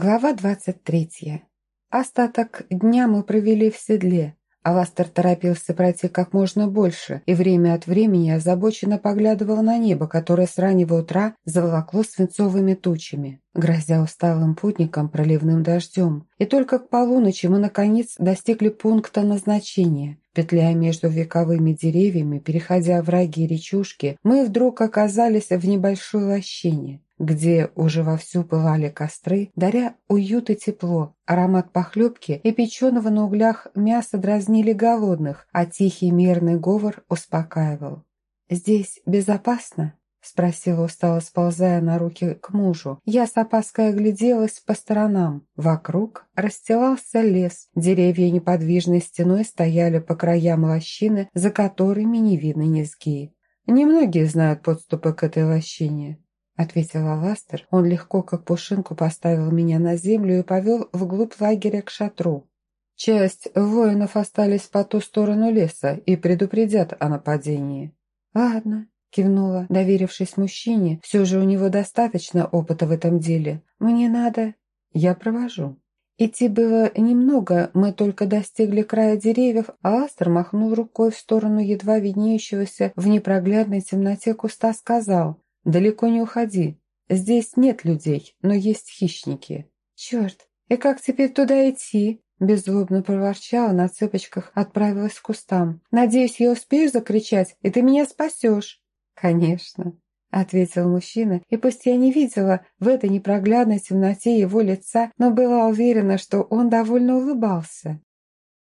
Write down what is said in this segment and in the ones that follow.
Глава двадцать третья. Остаток дня мы провели в седле. Аластер торопился пройти как можно больше и время от времени озабоченно поглядывал на небо, которое с раннего утра заволокло свинцовыми тучами, грозя усталым путникам проливным дождем. И только к полуночи мы, наконец, достигли пункта назначения. Петляя между вековыми деревьями, переходя враги речушки, мы вдруг оказались в небольшой лощине где уже вовсю пылали костры, даря уют и тепло. Аромат похлебки и печеного на углях мяса дразнили голодных, а тихий мирный говор успокаивал. «Здесь безопасно?» – спросила устало, сползая на руки к мужу. Я с опаской огляделась по сторонам. Вокруг расстилался лес, деревья неподвижной стеной стояли по краям лощины, за которыми не видно низги. Немногие знают подступы к этой лощине ответила Ластер. Он легко, как пушинку, поставил меня на землю и повел вглубь лагеря к шатру. Часть воинов остались по ту сторону леса и предупредят о нападении. «Ладно», — кивнула, доверившись мужчине. «Все же у него достаточно опыта в этом деле. Мне надо...» «Я провожу». Идти было немного, мы только достигли края деревьев, а Ластер, махнул рукой в сторону едва виднеющегося в непроглядной темноте куста, сказал «Далеко не уходи. Здесь нет людей, но есть хищники». «Черт, и как теперь туда идти?» Беззлобно проворчала, на цыпочках отправилась к кустам. «Надеюсь, я успею закричать, и ты меня спасешь». «Конечно», — ответил мужчина, и пусть я не видела в этой непроглядной темноте его лица, но была уверена, что он довольно улыбался.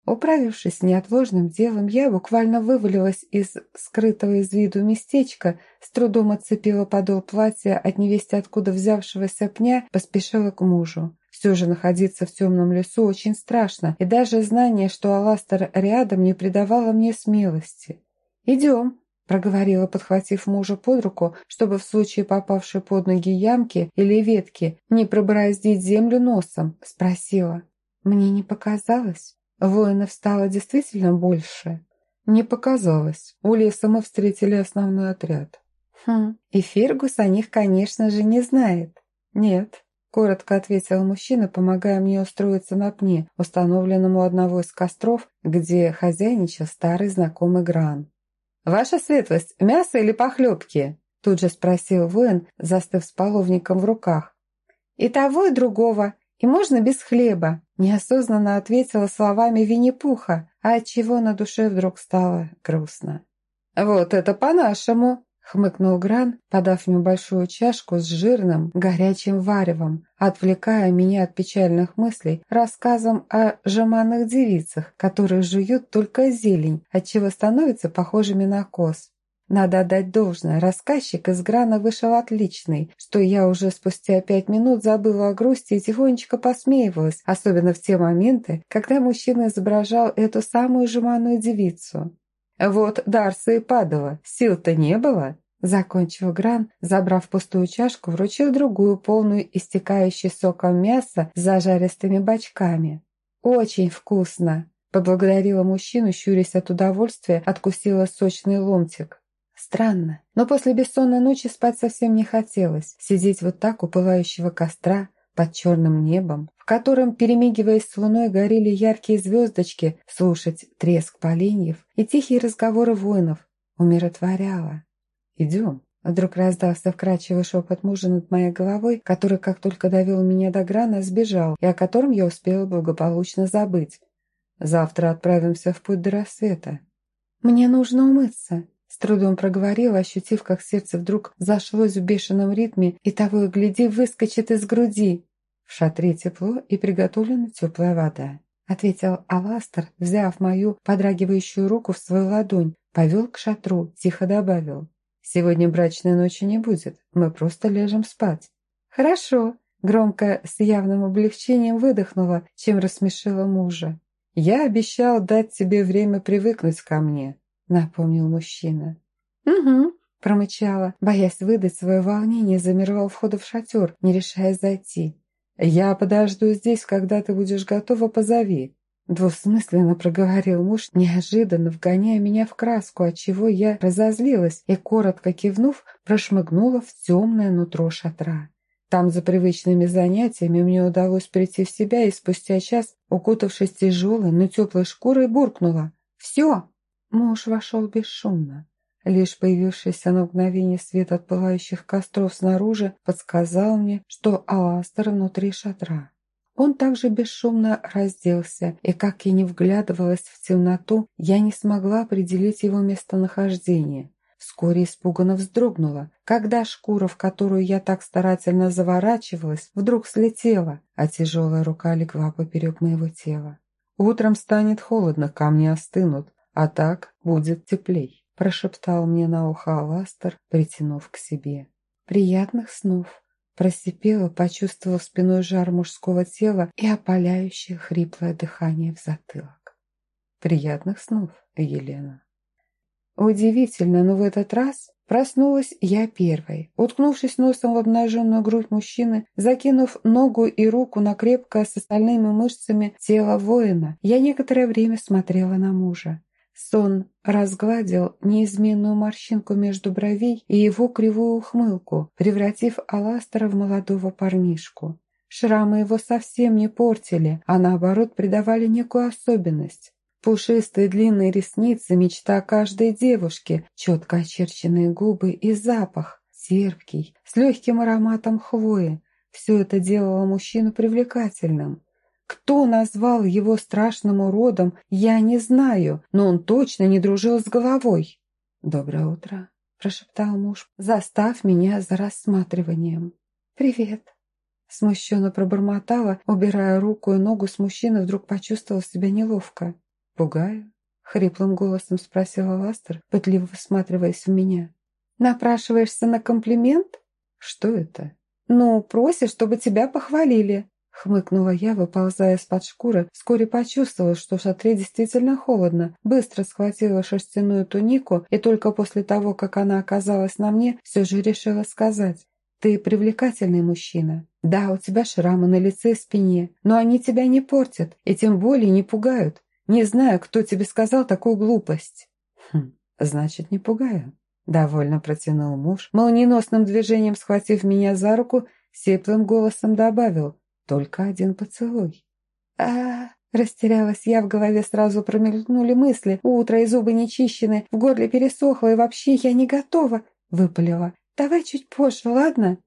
Управившись с неотложным делом, я буквально вывалилась из скрытого из виду местечка, с трудом отцепила подол платья от невесте откуда взявшегося пня, поспешила к мужу. Все же находиться в темном лесу очень страшно, и даже знание, что Аластер рядом, не придавало мне смелости. «Идем», — проговорила, подхватив мужа под руку, чтобы в случае попавшей под ноги ямки или ветки не пробороздить землю носом, спросила. «Мне не показалось?» Воинов стало действительно больше. Не показалось. У леса мы встретили основной отряд. Хм, и Фергус о них, конечно же, не знает. Нет, коротко ответил мужчина, помогая мне устроиться на пне, установленному у одного из костров, где хозяйничал старый знакомый Гран. «Ваша светлость, мясо или похлебки?» Тут же спросил воин, застыв с половником в руках. «И того, и другого. И можно без хлеба», – неосознанно ответила словами Винни-Пуха, а отчего на душе вдруг стало грустно. «Вот это по-нашему!» – хмыкнул Гран, подав мне большую чашку с жирным, горячим варевом, отвлекая меня от печальных мыслей рассказом о жеманных девицах, которые жуют только зелень, отчего становятся похожими на коз. Надо отдать должное, рассказчик из Грана вышел отличный, что я уже спустя пять минут забыла о грусти и тихонечко посмеивалась, особенно в те моменты, когда мужчина изображал эту самую жеманную девицу. «Вот Дарса и падала, сил-то не было», Закончил Гран, забрав пустую чашку, вручил другую, полную истекающей соком мяса с зажаристыми бочками. «Очень вкусно!» Поблагодарила мужчину, щурясь от удовольствия, откусила сочный ломтик. Странно, но после бессонной ночи спать совсем не хотелось. Сидеть вот так у пылающего костра, под черным небом, в котором, перемигиваясь с луной, горели яркие звездочки, слушать треск поленьев и тихие разговоры воинов умиротворяло. «Идем». Вдруг раздался вкрадчивый шепот мужа над моей головой, который, как только довел меня до грана, сбежал, и о котором я успела благополучно забыть. «Завтра отправимся в путь до рассвета». «Мне нужно умыться», с трудом проговорила, ощутив, как сердце вдруг зашлось в бешеном ритме и того и гляди выскочит из груди. Шатре тепло и приготовлена теплая вода. Ответил Аластер, взяв мою подрагивающую руку в свою ладонь, повел к шатру, тихо добавил. «Сегодня брачной ночи не будет, мы просто ляжем спать». «Хорошо», громко с явным облегчением выдохнула, чем рассмешила мужа. «Я обещал дать тебе время привыкнуть ко мне», — напомнил мужчина. «Угу», — промычала, боясь выдать свое волнение, замерла у входа в шатер, не решая зайти. «Я подожду здесь, когда ты будешь готова, позови», Двусмысленно проговорил муж, неожиданно вгоняя меня в краску, отчего я разозлилась и, коротко кивнув, прошмыгнула в темное нутро шатра. Там за привычными занятиями мне удалось прийти в себя и спустя час, укутавшись тяжелой, но теплой шкурой, буркнула. «Все!» Муж вошел бесшумно. Лишь появившийся на мгновение свет от пылающих костров снаружи подсказал мне, что Аластер внутри шатра. Он также бесшумно разделся, и как я не вглядывалась в темноту, я не смогла определить его местонахождение. Вскоре испуганно вздрогнула, когда шкура, в которую я так старательно заворачивалась, вдруг слетела, а тяжелая рука легла поперек моего тела. «Утром станет холодно, камни остынут, а так будет теплей», прошептал мне на ухо Аластер, притянув к себе. «Приятных снов!» Просипела, почувствовав спиной жар мужского тела и опаляющее хриплое дыхание в затылок. «Приятных снов, Елена!» Удивительно, но в этот раз проснулась я первой, уткнувшись носом в обнаженную грудь мужчины, закинув ногу и руку на крепкое с остальными мышцами тело воина, я некоторое время смотрела на мужа. Сон разгладил неизменную морщинку между бровей и его кривую ухмылку, превратив Аластера в молодого парнишку. Шрамы его совсем не портили, а наоборот придавали некую особенность. Пушистые длинные ресницы – мечта каждой девушки, четко очерченные губы и запах, терпкий, с легким ароматом хвои. Все это делало мужчину привлекательным. Кто назвал его страшным уродом, я не знаю, но он точно не дружил с головой. «Доброе утро», – прошептал муж, застав меня за рассматриванием. «Привет», – смущенно пробормотала, убирая руку и ногу с мужчины, вдруг почувствовала себя неловко. «Пугаю?» — хриплым голосом спросила Ластер, пытливо всматриваясь в меня. «Напрашиваешься на комплимент?» «Что это?» «Ну, просишь, чтобы тебя похвалили», — хмыкнула я, выползая из-под шкуры. Вскоре почувствовала, что в шатре действительно холодно. Быстро схватила шерстяную тунику и только после того, как она оказалась на мне, все же решила сказать. «Ты привлекательный мужчина. Да, у тебя шрамы на лице и спине, но они тебя не портят и тем более не пугают. Не знаю, кто тебе сказал такую глупость». «Хм, значит, не пугаю». Довольно протянул муж, молниеносным движением схватив меня за руку, сеплым голосом добавил «Только один поцелуй». а, -а, -а Растерялась я, в голове сразу промелькнули мысли. Утро и зубы не чищены, в горле пересохло, и вообще я не готова. Выпалила. «Давай чуть позже, ладно?»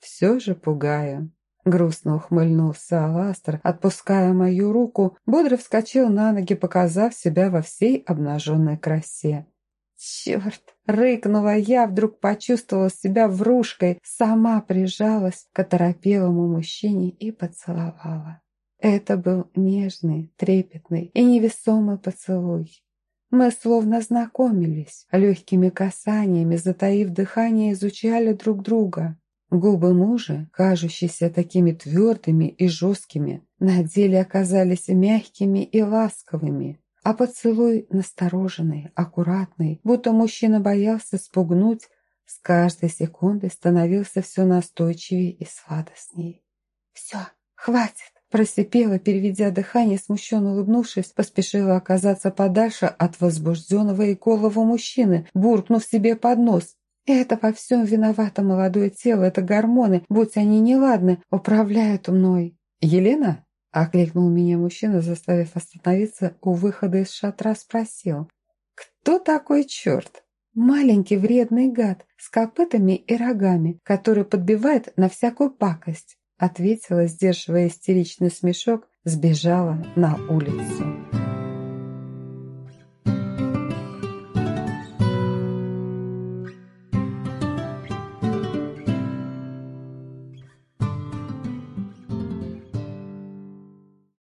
«Все же пугаю», Грустно ухмыльнулся Аластер, отпуская мою руку, бодро вскочил на ноги, показав себя во всей обнаженной красе. «Черт!» — рыкнула я, вдруг почувствовала себя врушкой, сама прижалась к оторопелому мужчине и поцеловала. Это был нежный, трепетный и невесомый поцелуй. Мы словно знакомились, легкими касаниями, затаив дыхание, изучали друг друга. Губы мужа, кажущиеся такими твердыми и жесткими, на деле оказались мягкими и ласковыми, а поцелуй настороженный, аккуратный, будто мужчина боялся спугнуть, с каждой секундой становился все настойчивее и сладостней. «Все, хватит!» Просипела, переведя дыхание, смущенно улыбнувшись, поспешила оказаться подальше от возбужденного и голого мужчины, буркнув себе под нос. Это во всем виновато молодое тело, это гормоны, будь они неладны, управляют мной. «Елена?» – окликнул меня мужчина, заставив остановиться у выхода из шатра, спросил. «Кто такой черт?» «Маленький вредный гад с копытами и рогами, который подбивает на всякую пакость», ответила, сдерживая истеричный смешок, сбежала на улицу.